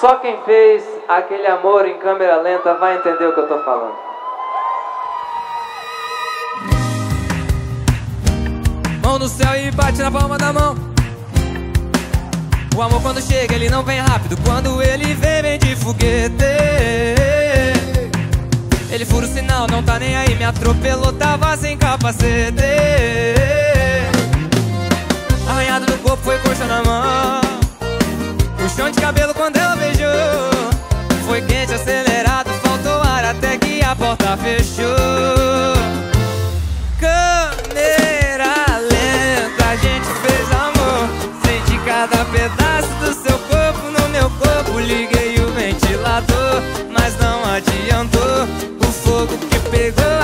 Só quem fez aquele amor em câmera lenta vai entender o que eu tô falando. Mão no céu e bate na palma da mão. O amor quando chega, ele não vem rápido. Quando ele vem, vem de foguete. Ele fura o sinal, não tá nem aí. Me atropelou, tava sem capacete. Arranhado no corpo, foi coxa na mão. Puxão de cabelo quando ela beijou. Foi quente, acelerado, faltou ar até que a porta fechou. Câmera lenta, a gente fez amor. Senti cada pedaço do seu corpo no meu corpo. Liguei o ventilador, mas não adiantou. O fogo que pegou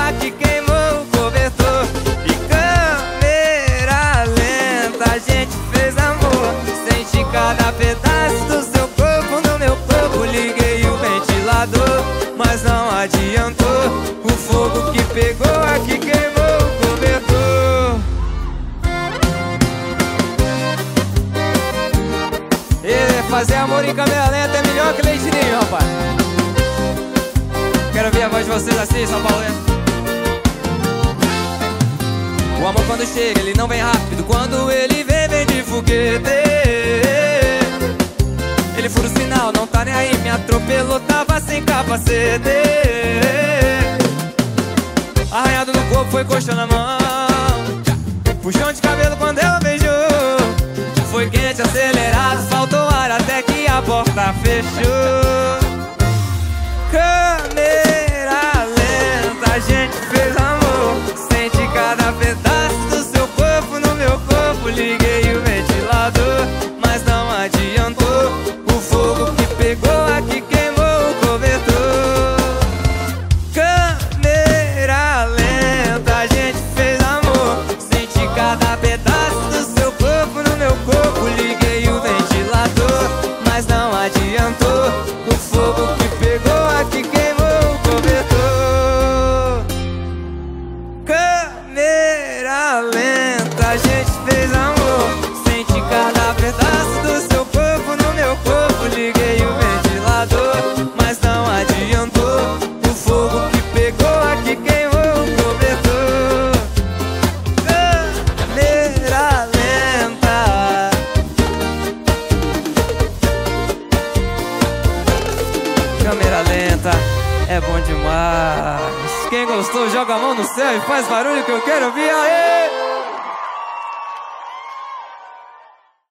fazer amor em câmera lenta é melhor que leite ninho, rapaz. Quero ver a voz de vocês assim, São Paulo. O amor quando chega, ele não vem rápido. Quando ele vem, vem de foguete. Ele fura o sinal, não tá nem aí. Me atropelou, tava sem capacete. Arranhado no corpo, foi coxa na mão. Puxão de cabelo quando ela beijou. Foi quente, acelerado, faltou porta fechou. Câmera Câmera lenta é bom demais. Quem gostou, joga a mão no céu e faz barulho que eu quero ouvir. Aê!